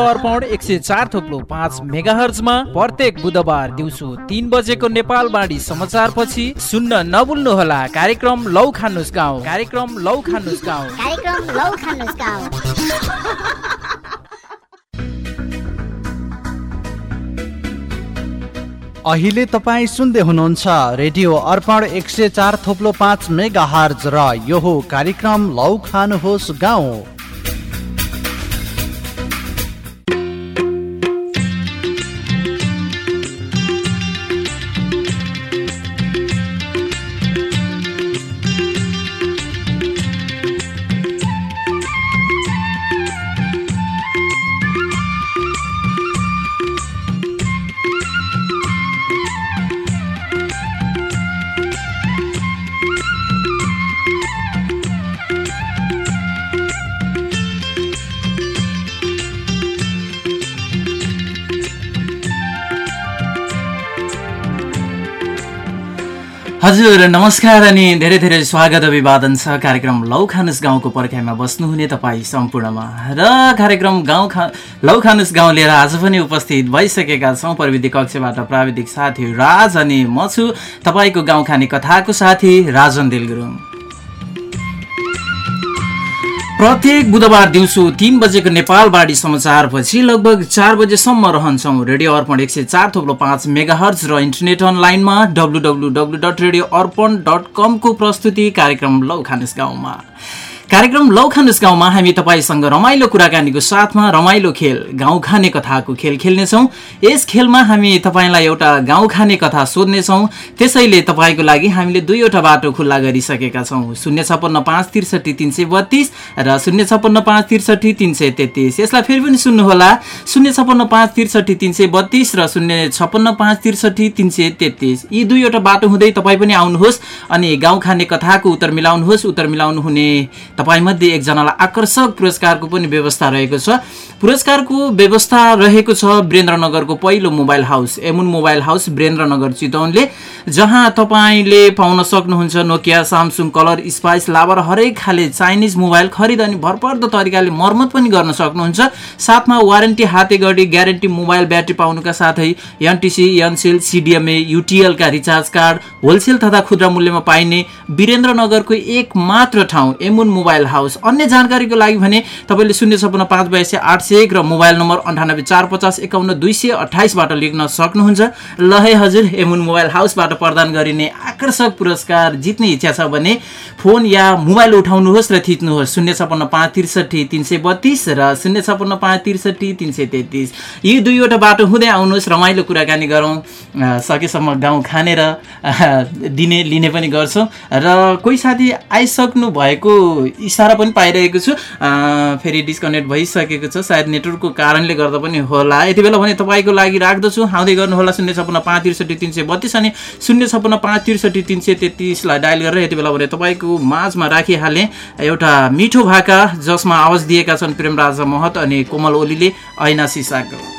अर्पण एक सय चार थोप्लो पाँच मेगा हर्जमा प्रत्येक बुधबार दिउँसो तिन बजेको नेपाल बाढी समाचार पछि सुन्न नबुल्नुहोला कार्यक्रम लौ खानुस गाउँ। कार्यक्रम लौ खानुस गाउँ। कार्यक्रम लौ खानुस गाउँ। अहिले तपाईँ सुन्दै हुनुहुन्छ रेडियो अर्पण एक सय चार थोप्लो पाँच मेगा हर्ज र यो हो कार्यक्रम लौ खानुहोस् गाउँ। हजुर नमस्कार अनि धेरै धेरै स्वागत अभिवादन छ। कार्यक्रम लौ खानुस गाउँको पर्खाइमा बस्नुहुने तपाईँ सम्पूर्णमा। र कार्यक्रम गाउँ खा लौ खानुस गाउँ लिएर आज पनि उपस्थित भइसकेका छौँ। प्रविधि कक्षबाट प्राविधिक साथी राज अनि म छु। तपाईँको गाउँ खाने कथाको साथी राजन दिल गुरुङ प्रत्येक बुधबार दिउँसो तिन बजेको नेपाल बाढी समाचारपछि लगभग चार बजेसम्म रहन्छौँ। रेडियो अर्पण एक सय चार थोप्लो पाँच मेगा हर्ज र इन्टरनेट अनलाइनमा W W W dot radio Arpan dot कमको प्रस्तुति कार्यक्रम लौ खानेस गाउँमा। कार्यक्रम लौ खानुस गाउँमा हामी तपाईँसँग रमाइलो कुराकानीको साथमा रमाइलो खेल गाउँ खाने कथाको खेल खेल्नेछौँ। यस खेलमा हामी तपाईँलाई एउटा गाउँ खाने कथा सोध्नेछौँ। त्यसैले तपाईँको लागि हामीले दुईवटा बाटो खुल्ला गरिसकेका छौँ। शून्य छप्पन्न पाँच त्रिसठी तिन सय बत्तिस र शून्य छप्पन्न पाँच त्रिसठी तिन सय तेत्तिस। यसलाई फेरि पनि सुन्नुहोला। शून्य छप्पन्न पाँच त्रिसठी तिन सय बत्तिस र शून्य छप्पन्न पाँच त्रिसठी तिन सय तेत्तिस। यी दुईवटा बाटो हुँदै तपाईँ पनि आउनुहोस् अनि गाउँ खाने कथाको उत्तर मिलाउनुहोस्। उत्तर मिलाउनु हुने तपाईँमध्ये एकजनालाई आकर्षक पुरस्कारको पनि व्यवस्था रहेको छ। पुरस्कारको व्यवस्था रहेको छ वीरेन्द्रनगरको पहिलो मोबाइल हाउस एमुन मोबाइल हाउस वीरेन्द्रनगर चितवनले जहाँ तपाईँले पाउन सक्नुहुन्छ नोकिया सामसुङ कलर स्पाइस लाभर हरेक खाले चाइनिज मोबाइल खरिद अनि भरपर्दो तरिकाले मर्मत पनि गर्न सक्नुहुन्छ। साथमा वारेन्टी हाते गरी ग्यारेन्टी मोबाइल ब्याट्री पाउनुका साथै एनटिसी एनसेल सिडिएमए युटिएलका रिचार्ज कार्ड होलसेल तथा खुद्रा मूल्यमा पाइने वीरेन्द्रनगरको एक मात्र ठाउँ एमुन मोबाइल हाउस। अन्य जानकारीको लागि भने तपाईँले शून्य छपन्न पाँच बयासी आठ सय एक र मोबाइल नम्बर अन्ठानब्बे चार पचास एकाउन्न दुई सय अठाइसबाट लेख्न सक्नुहुन्छ। ल है हजुर एमुन मोबाइल हाउसबाट प्रदान गरिने आकर्षक पुरस्कार जित्ने इच्छा छ भने फोन या मोबाइल उठाउनुहोस् र थिच्नुहोस्। शून्य छपन्न पाँच त्रिसठी तिन सय बत्तिस र शून्य छपन्न पाँच त्रिसठी तिन सय तेत्तिस। यी दुईवटा बाटो हुँदै आउनुहोस् रमाइलो कुराकानी गरौँ। सकेसम्म गाउँ खानेर दिने लिने पनि गर्छौँ। र कोही साथी आइसक्नु भएको इसारा पनि पाइरहेको छु। फेरि डिस्कनेक्ट भइसकेको छ। सायद नेटवर्कको कारणले गर्दा पनि होला। यति बेला भने तपाईँको लागि राख्दछु। आउँदै गर्नुहोला शून्य छपन्न पाँच त्रिसठी तिन सय बत्तिस अनि शून्य छपन्न पाँच त्रिसठी तिन सय तेत्तिसलाई डायल गरेर यति बेला भने तपाईँको माझमा राखिहालेँ। एउटा मिठो भाका जसमा आवाज दिएका छन् प्रेमराजा महत अनि कोमल ओलीले ऐना सिसाको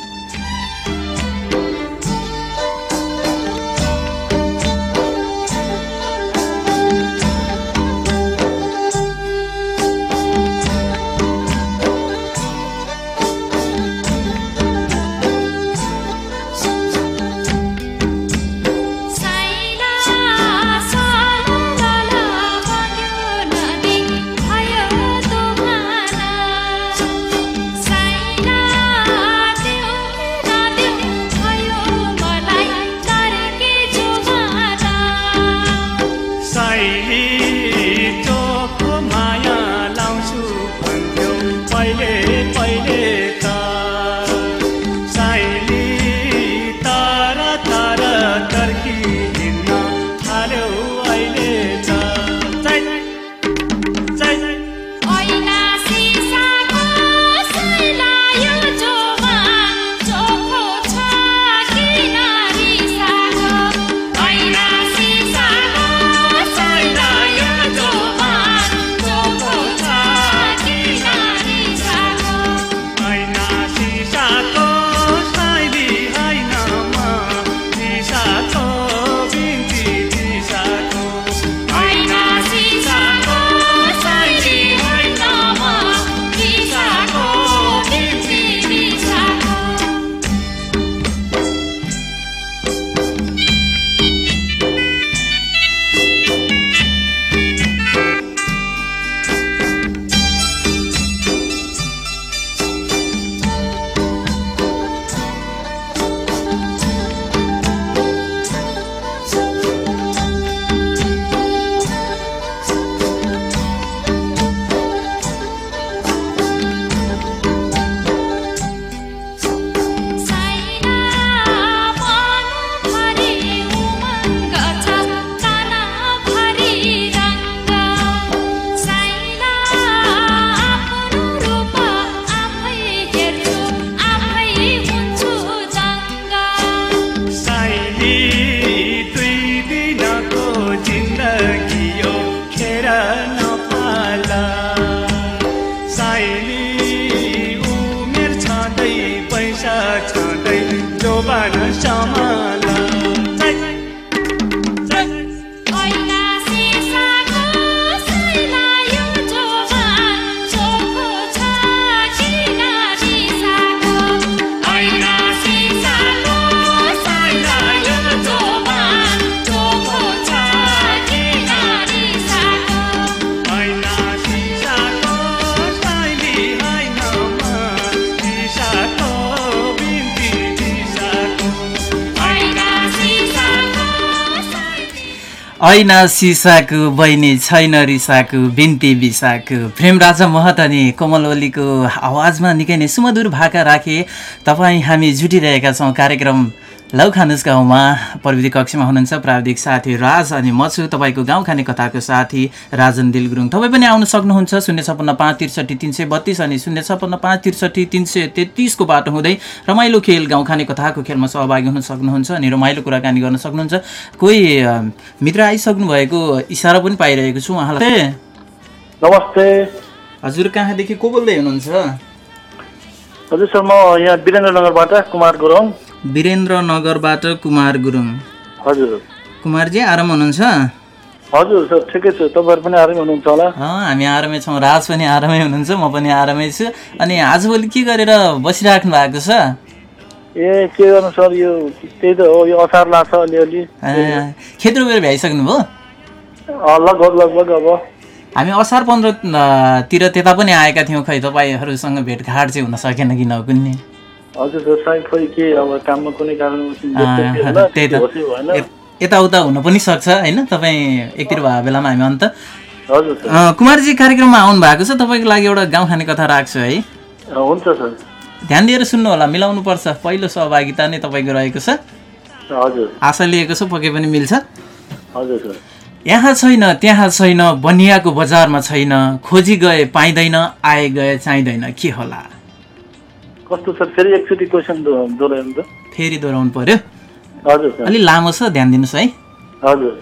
ऐना सिसाको बहिनी छैन रिसाको बिन्ती बिसाको प्रेम राजा महत अनि कोमल ओलीको आवाजमा निकै नै सुमधुर भाका राखे तपाईँ हामी जुटिरहेका छौँ कार्यक्रम लौ खानुस गाउँमा। प्रविधि कक्षमा हुनुहुन्छ प्राविधिक साथी राज अनि म छु तपाईँको गाउँ खाने कथाको साथी राजन दिल गुरुङ तपाईँ पनि आउन सक्नुहुन्छ शून्य छप्पन्न पाँच त्रिसठी तिन सय बत्तिस अनि शून्य छप्पन्न पाँच त्रिसठी तिन सय तेत्तिसको बाटो हुँदै रमाइलो खेल गाउँ खाने कथाको खेलमा सहभागी हुन सक्नुहुन्छ अनि रमाइलो कुराकानी गर्न सक्नुहुन्छ। कोही मित्र आइसक्नु भएको इसारा पनि पाइरहेको छु उहाँलाई। नमस्ते। हजुर कहाँदेखि को बोल्दै हुनुहुन्छ? हजुर सर म यहाँ वीरेन्द्रनगरबाट कुमार गुरुङ। वीरेन्द्र नगरबाट कुमार गुरुङ। हजुर। कुमारजी आराम हुनुहुन्छ? हजुर सर ठिकै छु। तपाईँहरू पनि आरामै हुनुहुन्छ होला? हामी आरामै छौँ। राज पनि आरामै हुनुहुन्छ म पनि आरामै छु। अनि आजभोलि के गरेर बसिराख्नु भएको छ? ए के गर्नु सर? यो त्यही त हो यो असार लाग्छ अलिअलि। खेत रोपेर भ्याइसक्नु भयो? अँ, लगभग लगभग अब। हामी असार पन्ध्रतिर त्यता पनि आएका थियौँ खै तपाईँहरूसँग भेटघाट चाहिँ हुन सकेन कि नकुन्ने हजुर सर सायद खोइ के अब काममा कुनै कारण अँ, त्यही त। यताउता हुन पनि सक्छ होइन? तपाईँ एकतिर भएको बेलामा हामी अन्त। कुमारजी कार्यक्रममा आउनु भएको छ तपाईँको लागि एउटा गाउँ खाने कथा राख्छु है। हुन्छ सर। ध्यान दिएर सुन्नु होला मिलाउनु पर्छ पहिलो सहभागिता नै तपाईँको रहेको छ। हजुर। आशा लिएको छ पक्कै पनि मिल्छ। हजुर सर। यहाँ छैन त्यहाँ छैन बनियाको बजारमा छैन खोजी गए पाइँदैन आए गए चाहिँदैन के होला? कस्तो सर फेरि एकचोटि क्वेसन दोहोऱ्याउनु त। फेरि दोहोऱ्याउनु पर्यो? हजुर सर। अलि लामो छ ध्यान दिनुहोस् है। हजुर।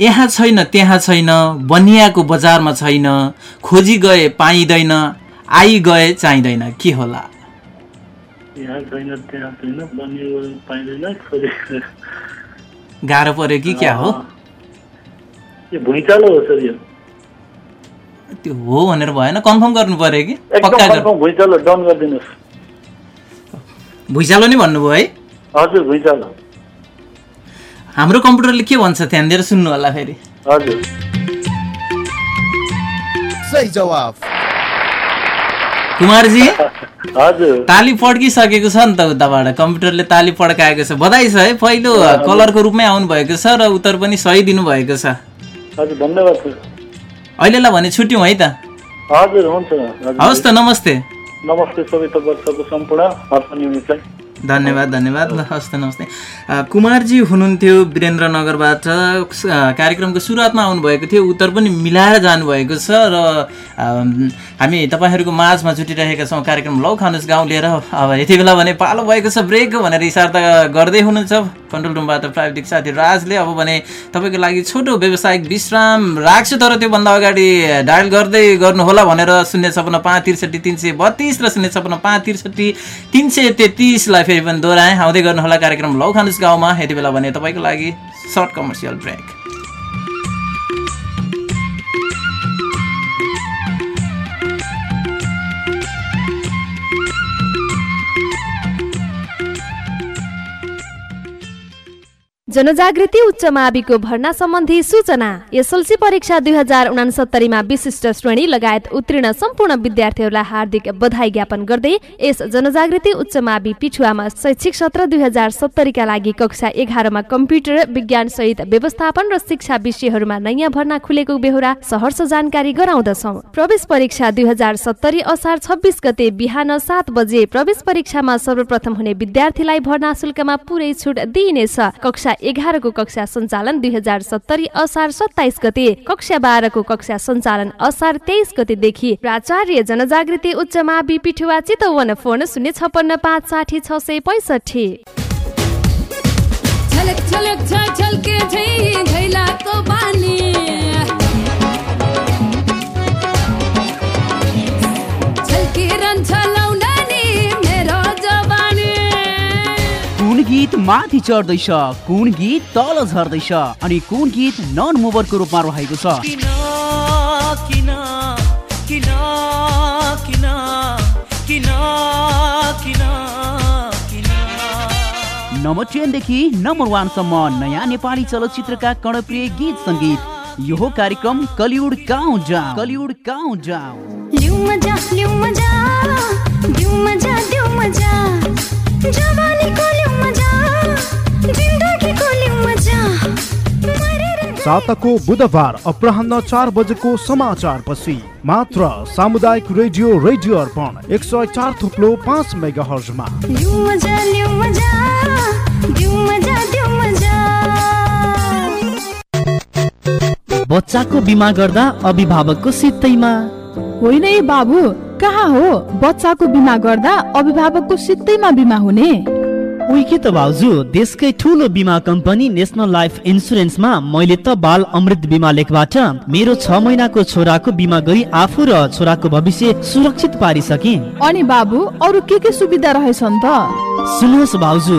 यहाँ छैन त्यहाँ छैन बनियाको बजारमा छैन खोजी गए पाइँदैन आई गए चाहिँदैन के होला? गाह्रो पर्यो कि क्या हो? भुइँचालो हो सर यो। त्यो हो भनेर भएन कन्फर्म गर्नु पर्यो कि? पक्का भुइँचालो डाउन गरिदिनुहोस्। भुइँचालो नै भन्नुभयो है? हजुर भुइँचालो। हाम्रो कम्प्युटरले के भन्छ ध्यान दिएर सुन्नु होला फेरि। हजुर। सही जवाफ। कुमारजी हजुर। ताली पड्किसकेको छ नि त उताबाट कम्प्युटरले ताली पड्काएको छ। बधाई छ है पहिलो कलरको रूपमै आउनु भएको छ र उत्तर पनि सही दिनुभएको छ। हजुर धन्यवाद सर। अहिलेलाई भने छुट्यौँ है त? हजुर हुन्छ। हवस् त नमस्ते। नमस्ते सबै तपाईँहरूको सम्पूर्ण हर्पण युनिटलाई धन्यवाद धन्यवाद ल नमस्ते। अ, कुमारजी हुनुहुन्थ्यो वीरेन्द्रनगरबाट। कार्यक्रमको सुरुवातमा आउनुभएको थियो उत्तर पनि मिलाएर जानुभएको छ र हामी तपाईँहरूको माझमा जुटिरहेका छौँ। कार्यक्रम लौ खानुहोस् गाउँ लिएर अब यति बेला भने पालो भएको छ ब्रेक भनेर इसार गर्दै हुनुहुन्छ। कन्ट्रोल रुमबाट प्राविधिक साथी राजले। अब भने तपाईँको लागि छोटो व्यावसायिक विश्राम राख्छु तर त्योभन्दा अगाडि डायल गर्दै गर्नुहोला भनेर शून्य छपन्न पाँच त्रिसठी तिन सय बत्तिस र शून्य छपन्न पाँच त्रिसठी तिन सय तेत्तिसलाई फेरि पनि दोहोऱ्याएँ। आउँदै गर्नुहोला कार्यक्रम लौ खानुस गाउँमा। यति बेला भने तपाईँको लागि सर्ट कमर्सियल ब्रेक। जनजागृति उच्च माविको भर्ना सम्बन्धी सूचना। एसएलसी परीक्षा दुई हजार उनासत्तरीमा विशिष्ट श्रेणी लगायत उत्तीर्ण सम्पूर्ण विद्यार्थीहरूलाई हार्दिक बधाई ज्ञापन गर्दै यस जनजागृति उच्च मावि पिछुवामा शैक्षिक सत्र दुई हजार सत्तरीका लागि कक्षा एघारमा कम्प्युटर विज्ञान सहित व्यवस्थापन र शिक्षा विषयहरूमा नयाँ भर्ना खुलेको बेहोरा सहर्ष जानकारी गराउँदछौ। प्रवेश परीक्षा दुई हजार सत्तरी असार छब्बिस गते बिहान सात बजे प्रवेश परीक्षामा सर्वप्रथम हुने विद्यार्थीलाई भर्ना शुल्कमा पुरै छुट दिइनेछ। कक्षा एघारको कक्षा सञ्चालन दुई हजार सत्तरी असार सत्ताइस गते कक्षा बाह्रको कक्षा सञ्चालन असार तेइस गतेदेखि प्राचार्य जनजागृति उच्च मावि पिठुवा चितवन फोन शून्य छपन्न पाँच साठी छ सय पैँसठी। गीत माथि चढ्दैछ कुन गीत तल झर्दैछ अनि कुन गीत नन मुभरको रूपमा रहेको छ। किन किन किन किन किन किन किन? नम्बर टेनदेखि नम्बर वानसम्म नयाँ नेपाली चलचित्रका कर्णप्रिय गीत सङ्गीत। यो कार्यक्रम कलिउड गाउँ जाउँ कलिउड गाउँ जाउँ साताको बुधबार अपराह्न चार बजेको समाचार पछि मात्र सामुदायिक रेडियो रेडियो अर्पण एक सय चार थुप्लो पाँच मेगा हर्जमा बच्चाको बिमा गर्दा अभिभावकको सित्तैमा। होइन है बाबु कहाँ हो? बच्चाको बिमा गर्दा अभिभावकको सित्तैमा बिमा हुने। उही के त भाउजू देशकै ठुलो बिमा कम्पनी नेसनल लाइफ इन्सुरेन्समा मैले त बाल अमृत बिमा लेखबाट मेरो छ महिनाको छोराको बिमा गरी आफू र छोराको भविष्य सुरक्षित पारिसके। अनि बाबु अरू के के सुविधा रहेछन् त? सुन्नुहोस् भाउजू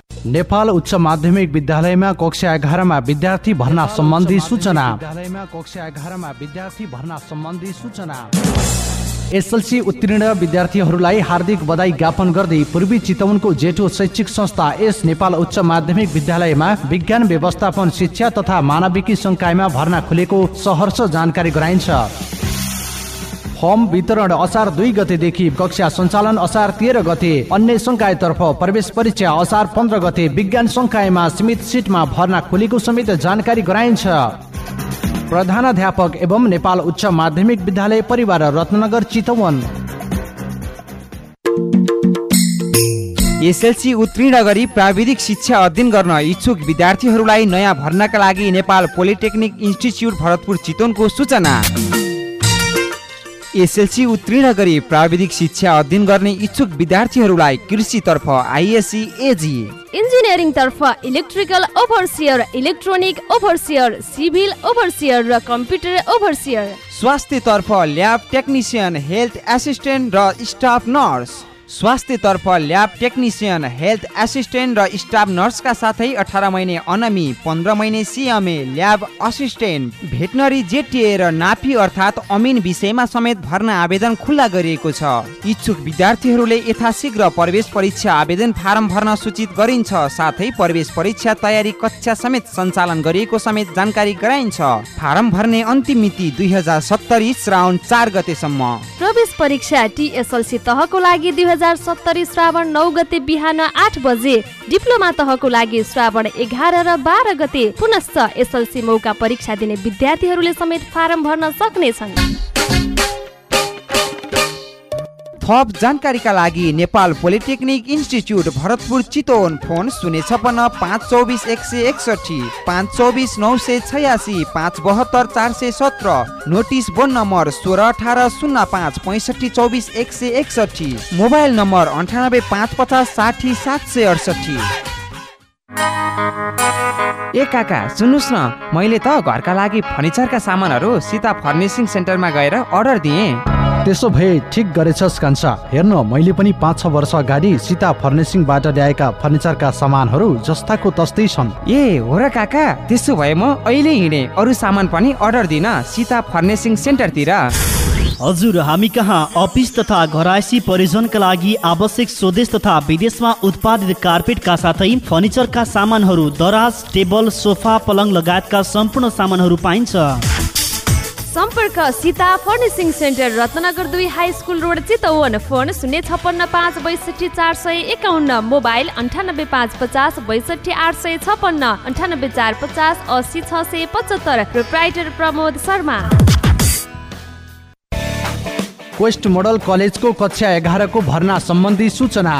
नेपाल उच्च माध्यमिक विद्यालयमा कक्षा एघारमा विद्यार्थी भर्ना सम्बन्धी सूचना। विद्यालयमा कक्षा एघारमा विद्यार्थी भर्ना सम्बन्धी सूचना। एसएलसी उत्तीर्ण विद्यार्थीहरूलाई हार्दिक बधाई ज्ञापन गर्दै पूर्वी चितवनको जेठो शैक्षिक संस्था एस नेपाल उच्च माध्यमिक विद्यालयमा विज्ञान व्यवस्थापन शिक्षा तथा मानविकी संकायमा भर्ना खुलेको सहर्ष जानकारी गराइन्छ। फर्म वितरण असार दुई गतेदेखि कक्षा सञ्चालन असार तेह्र गते अन्य संकायतर्फ प्रवेश परीक्षा असार पन्ध्र गते विज्ञान संकायमा सीमित सिटमा भर्ना खुलेको समेत जानकारी गराइन्छ। प्रधानाध्यापक एवं नेपाल उच्च माध्यमिक विद्यालय परिवार रत्नगर चितवन। एसएलसी उत्तीर्ण गरी प्राविधिक शिक्षा अध्ययन गर्न इच्छुक विद्यार्थीहरूलाई नयाँ भर्नाका लागि नेपाल पोलिटेक्निक इन्स्टिच्युट भरतपुर चितवनको सूचना। एसएलसी उत्तीर्ण गरी प्राविधिक शिक्षा अध्ययन गर्ने इच्छुक विद्यार्थीहरूलाई कृषितर्फ आइएससी एजी इन्जिनियरिङ तर्फ electrical overseer electronic overseer civil overseer र कम्प्युटर ओभरसियर। स्वास्थ्यतर्फ ल्याब टेक्निसियन हेल्थ एसिस्टेन्ट र स्टाफ नर्स। स्वास्थ्यतर्फ ल्याब टेक्निसियन हेल्थ एसिस्टेन्ट र स्टाफ नर्सका साथै अठार महिने अनमी पन्ध्र महिने CMA lab assistant veterinary JTA र नापी अर्थात् अमिन विषयमा समेत भर्ना आवेदन खुल्ला गरिएको छ। इच्छुक विद्यार्थीहरूले यथाशीघ्र प्रवेश परीक्षा आवेदन फारम भर्न सूचित गरिन्छ साथै प्रवेश परीक्षा तयारी कक्षा समेत सञ्चालन गरिएको समेत जानकारी गराइन्छ। फारम भर्ने अन्तिम मिति दुई हजार सत्तरी श्रावण चार गतेसम्म। प्रवेश परीक्षा टिएसएलसी तहको लागि हजार सत्तरी श्रावण नौ गते बिहान आठ बजे। डिप्लोमा तहको लागि श्रावण एघार र बाह्र गते पुनश्च एसएलसी मौका परीक्षा दिने विद्यार्थीहरूले समेत फारम भर्न सक्नेछन्। थप जानकारीका लागि Nepal polytechnic institute Bharatpur Chitwan phone शून्य छपन्न पाँच चौबिस एक सय एकसठी पाँच चौबिस नौ सय छयासी पाँच बहत्तर चार सय सत्र नोटिस बोर्ड नम्बर सोह्र अठार शून्य पाँच पैँसठी चौबिस एक सय एकसठी मोबाइल नम्बर अन्ठानब्बे पाँच पचास साठी सात सय अडसठी ए काका सुन्नुहोस् न मैले त घरका लागि फर्निचरका सामानहरू सीता फर्निसिङ सेन्टरमा गएर अर्डर दिएँ। त्यसो भए ठिक गरेछस् कान्छा। हेर्न मैले पनि पाँच छ वर्ष अगाडि सीता फर्निसिङबाट ल्याएका फर्निचरका सामानहरू जस्ताको तस्तै छन्। ए हो र काका। त्यसो भए म अहिले हिँडेँ। अरू सामान पनि अर्डर दिन सीता फर्निसिङ सेन्टरतिर। हजुर हामी कहाँ? अफिस तथा घरायसी परियोजनका लागि आवश्यक स्वदेश तथा विदेशमा उत्पादित कार्पेटका साथै फर्निचरका सामानहरू दराज टेबल सोफा पलङ लगायतका सम्पूर्ण सामानहरू पाइन्छ। सम्पर्क सीता फर्निसिङ सेन्टर रत्नगर दुई high school road Chitwan. Phone शून्य छप्पन्न पाँच बैसठी चार सय एकाउन्न। मोबाइल अन्ठानब्बे पाँच पचास बैसठी आठ सय छप्पन्न। अन्ठानब्बे चार पचास असी छ सय पचहत्तर। Proprietor Pramod Sharma. Quest model कलेजको कक्षा एघारको भर्ना सम्बन्धी सूचना।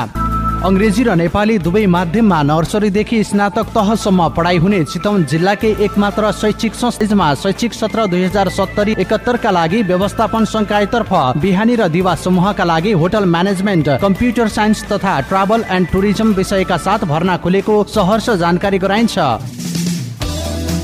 अङ्ग्रेजी र नेपाली दुवै माध्यममा नर्सरीदेखि स्नातक तहसम्म पढाइ हुने चितवन जिल्लाकै एकमात्र शैक्षिक संस्थामा शैक्षिक सत्र दुई हजार सत्तरी एकहत्तरका लागि व्यवस्थापन संकायतर्फ बिहानी र दिवा समूहका लागि होटल म्यानेजमेन्ट कम्प्युटर साइन्स तथा ट्राभल एन्ड टुरिज्म विषयका साथ भर्ना खुलेको सहर्ष जानकारी गराइन्छ।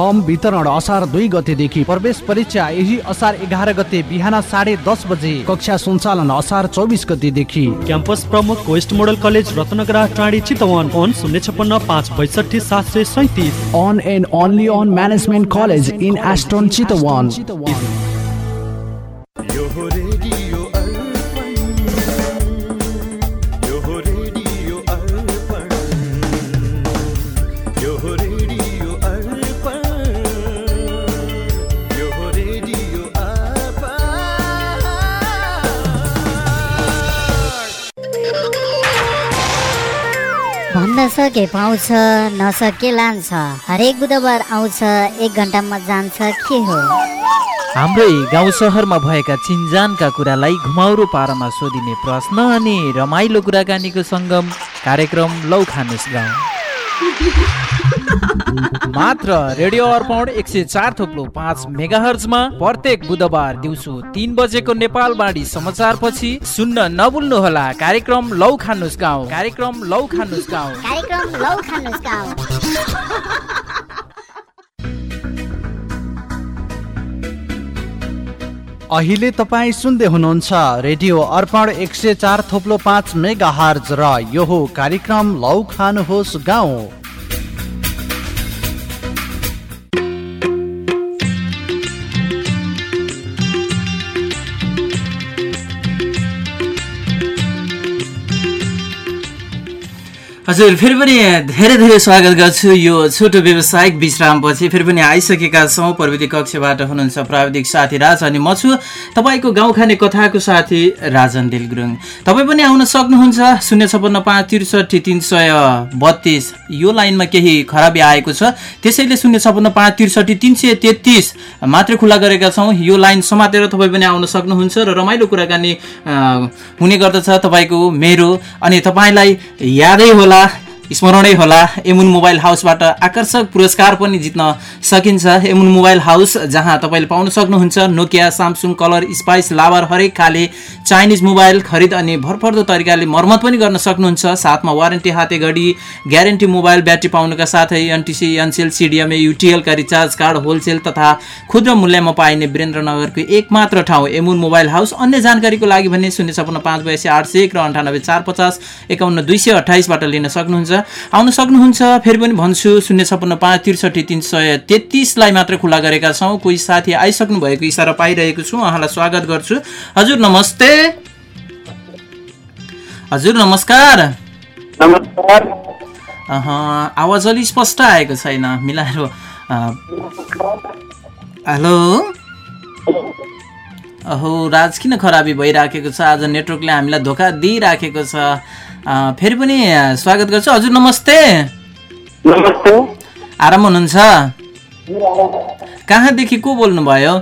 फर्म वितरण असार दुई गतेदेखि प्रवेश परीक्षा यही असार एघार गते बिहान साढे दस बजे। कक्षा सञ्चालन असार चौबिस गतेदेखि। क्याम्पस प्रमुख वेस्ट मोडल कलेज रत्नगरा टाढी चितवन फोन शून्य छप्पन्न पाँच बैसठी सात सय सैतिस। One and only one management college in eastern Chitwan यो भन्न सके पाउँछ नसके लान्छ। हरेक बुधबार आउँछ एक घन्टामा जान्छ के हो? हाम्रै गाउँ सहरमा भएका चिन्जानका कुरालाई घुमाउरो पारामा सोधिने प्रश्न अनि रमाइलो कुराकानीको सङ्गम कार्यक्रम लौ खानुस् गाउँ। मात्र रेडियो अर्पण एक सय चार थोप्लो पाँच मेगा हर्जमा प्रत्येक बुधबार दिउँसो तिन बजेको नेपाल बाढी समाचार पछि सुन्न नभुल्नुहोला कार्यक्रम लौ खानुस् गाउँ। कार्यक्रम लौ खानुस् गाउँ। कार्यक्रम लौ खानुस् गाउँ। अहिले तपाईँ सुन्दै हुनुहुन्छ रेडियो अर्पण एक सय चार थोप्लो पाँच मेगा हर्ज र यो हो कार्यक्रम लौ खानुहोस् गाउँ। हजुर फेरि पनि धेरै धेरै स्वागत गर्छु यो छोटो व्यावसायिक विश्रामपछि फेरि पनि आइसकेका छौँ प्रविधि कक्षबाट हुनुहुन्छ प्राविधिक साथी राज अनि म छु तपाईँको गाउँ खाने कथाको साथी राजन दिल गुरुङ तपाईँ पनि आउन सक्नुहुन्छ शून्य छपन्न पाँच त्रिसठी तिन सय बत्तिस। यो लाइनमा केही खराबी आएको छ। त्यसैले शून्य छपन्न पाँच त्रिसठी तिन सय तेत्तिस मात्रै खुला गरेका छौँ। यो लाइन समातेर तपाईँ पनि आउन सक्नुहुन्छ र रमाइलो कुराकानी हुने गर्दछ तपाईँको मेरो। अनि तपाईँलाई यादै होला uh, स्मरणै होला। एमुन मोबाइल हाउसबाट आकर्षक पुरस्कार पनि जित्न सकिन्छ। एमुन मोबाइल हाउस जहाँ तपाईँले पाउन सक्नुहुन्छ नोकिया सामसुङ कलर स्पाइस लाभर हरेक खाले चाइनिज मोबाइल खरिद अनि भरपर्दो तरिकाले मर्मत पनि गर्न सक्नुहुन्छ। साथमा वारेन्टी हाते घडी ग्यारेन्टी मोबाइल ब्याट्री पाउनुका साथै एनटिसी एनसेल सिडिएमए युटिएलका रिचार्ज कार्ड होलसेल तथा खुद्रा मूल्यमा पाइने वीरेन्द्रनगरको एकमात्र ठाउँ एमुन मोबाइल हाउस। अन्य जानकारीको लागि भने शून्य छपन्न पाँच बयासी आठ सय एक र अन्ठानब्बे चार पचास एकाउन्न दुई सय अठाइसबाट लिन सक्नुहुन्छ। आउन सक्नुहुन्छ फेरि पनि भन्छु शून्य छपन्न पाँच त्रिसठी तिन सय तेत्तिसलाई मात्रै खुला गरेका छौँ। कोही साथी आइसक्नु भएको इसारा पाइरहेको छु उहाँलाई स्वागत गर्छु। हजुर नमस्ते। हजुर नमस्कार। नमस्कार। अहँ, आवाज अलि स्पष्ट आएको छैन। मिलाएर हेलो। अहो राज किन खराबी भइराखेको छ? आज नेटवर्कले हामीलाई धोका दिइराखेको छ। फेरि पनि स्वागत गर्छु। हजुर नमस्ते। नमस्ते। आराम हुनुहुन्छ? कहाँदेखि को बोल्नुभयो?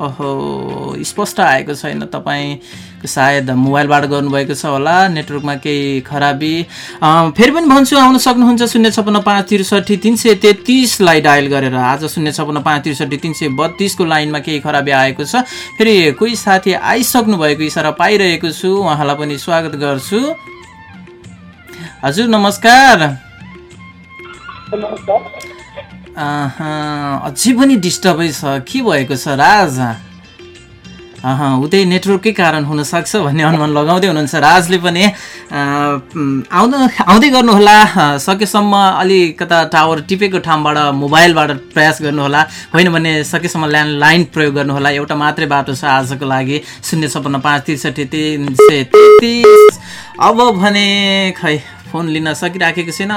ओहो स्पष्ट आएको छैन। तपाईँ सायद मोबाइलबाट गर्नुभएको छ होला नेटवर्कमा केही खराबी। फेरि पनि भन्छु आउन सक्नुहुन्छ शून्य छपन्न पाँच त्रिसठी तिन सय तेत्तिसलाई डायल गरेर। आज शून्य छपन्न पाँच त्रिसठी तिन सय बत्तिसको लाइनमा केही खराबी आएको छ। फेरि कोही साथी आइसक्नु भएको इसारा पाइरहेको छु। उहाँलाई पनि स्वागत गर्छु। हजुर नमस्कार। अझै पनि डिस्टर्बै छ। के भएको छ राज? अह उतै नेटवर्ककै कारण हुनसक्छ भन्ने अनुमान लगाउँदै हुनुहुन्छ। राजले पनि अँ, आउनु आउँदै गर्नुहोला। अँ, सकेसम्म अलिकता टावर टिपेको ठाउँबाट मोबाइलबाट प्रयास गर्नुहोला। होइन भने सकेसम्म ल्यान्डलाइन प्रयोग गर्नुहोला। एउटा मात्रै बाटो छ आजको लागि। शून्य छपन्न पाँच त्रिसठी तिन सय तेत्तिस। अब भने खै फोन लिन सकिराखेको छैन।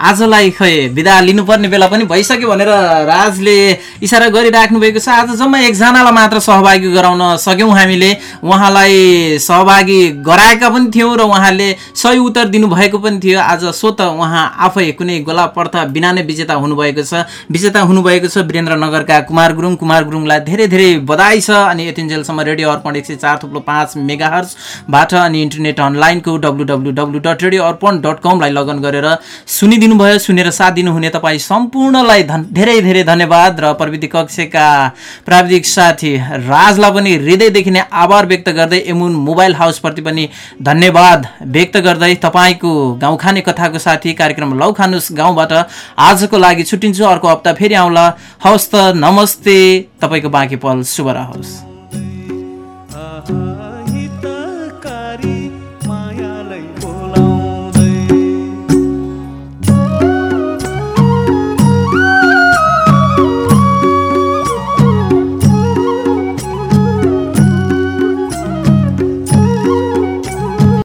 आजलाई खै बिदा लिनुपर्ने बेला पनि भइसक्यो भनेर राजले इसारा गरिराख्नु भएको छ। आज जम्मा एकजनालाई मात्र सहभागी गराउन सक्यौँ हामीले। उहाँलाई सहभागी गराएका पनि थियौँ र उहाँले सही उत्तर दिनुभएको पनि थियो। आज स्वत उहाँ आफै कुनै गोला पर्था बिना नै विजेता हुनुभएको छ। विजेता हुनुभएको छ वीरेन्द्रनगरका कुमार गुरुङ। कुमार गुरुङलाई धेरै धेरै बधाई छ अनि यतिन्जेलसम्म रेडियो अर्पण एक सय चार थुप्रो पाँच अनि इन्टरनेट अनलाइनको W W W dot radio Arpan dot कमलाई लगन गरेर सुनिदिनु भयो सुनेर साथ दिनुहुने तपाईँ सम्पूर्णलाई धन धेरै धेरै धन्यवाद र प्रविधि कक्षका प्राविधिक साथी राजलाई पनि हृदयदेखि नै आभार व्यक्त गर्दै एमुन मोबाइल हाउसप्रति पनि धन्यवाद व्यक्त गर्दै तपाईँको गाउँ खाने कथाको साथी कार्यक्रम लौ खानुस् गाउँबाट आजको लागि छुट्टिन्छु। अर्को हप्ता फेरि आउँला। हवस् त नमस्ते। तपाईँको बाँकी पल शुभ रहोस्।